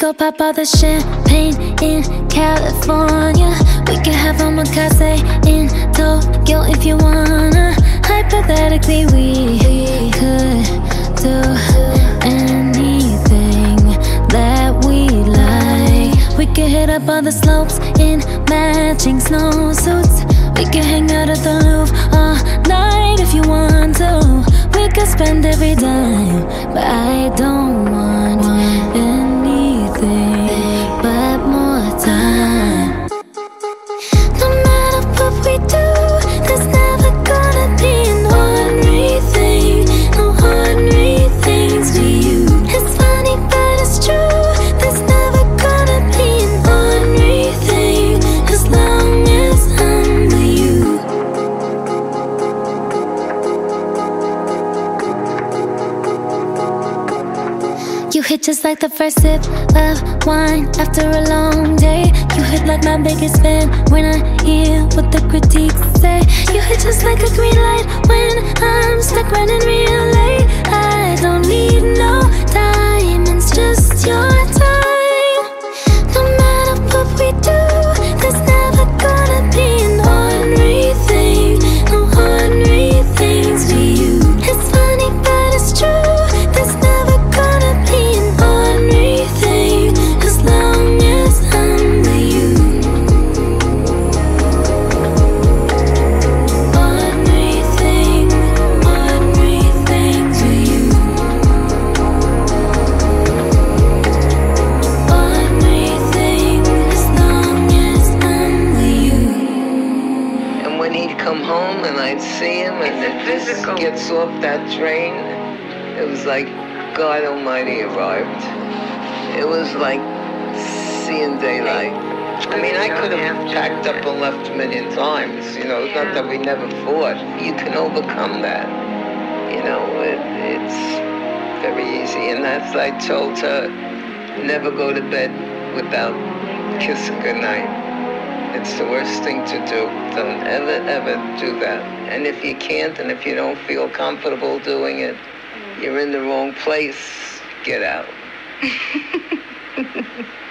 go pop all the champagne in California. We can have omakase in Tokyo if you wanna. Hypothetically, we could do anything that we like. We could hit up all the slopes in matching snowsuits. We can hang out at the Louvre all night if you want to. We could spend every dime, but I don't want anything You hit just like the first sip of wine after a long day. You hit like my biggest fan when I hear what the critiques say. You hit just like a green light when he'd come home and I'd see him and this physical. gets off that train, it was like God Almighty arrived. It was like seeing daylight. I mean, I could have packed up and left a million times. You know, it's not that we never fought. You can overcome that. You know, it, it's very easy. And as I told her, never go to bed without kissing goodnight. It's the worst thing to do. Don't ever, ever do that. And if you can't, and if you don't feel comfortable doing it, you're in the wrong place. Get out.